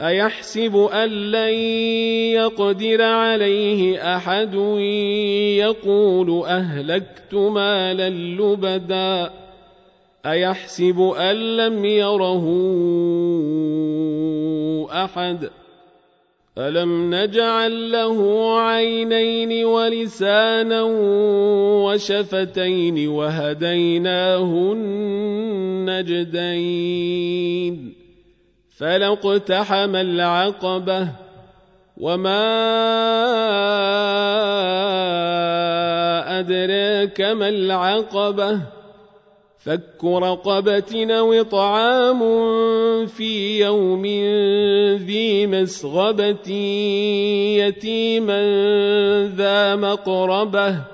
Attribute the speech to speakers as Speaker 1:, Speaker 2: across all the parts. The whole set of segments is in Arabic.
Speaker 1: أيحسب أن لن يقدر عليه أحد يقول أهلكت مالا لبدا؟ أيحسب أن لم يره أحد؟ ألم نجعل له عينين ولسانا وشفتين وهديناه النجدين؟ فلاقتحم العقبة وما أدراك ما العقبة فك رقبة أو طعام في يوم ذي مسغبة يتيما ذا مقربة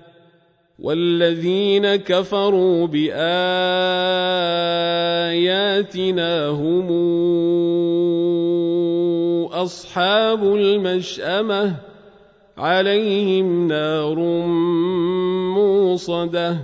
Speaker 1: والذين كفروا بآياتنا هم أصحاب المشأمة عليهم نار موصدة.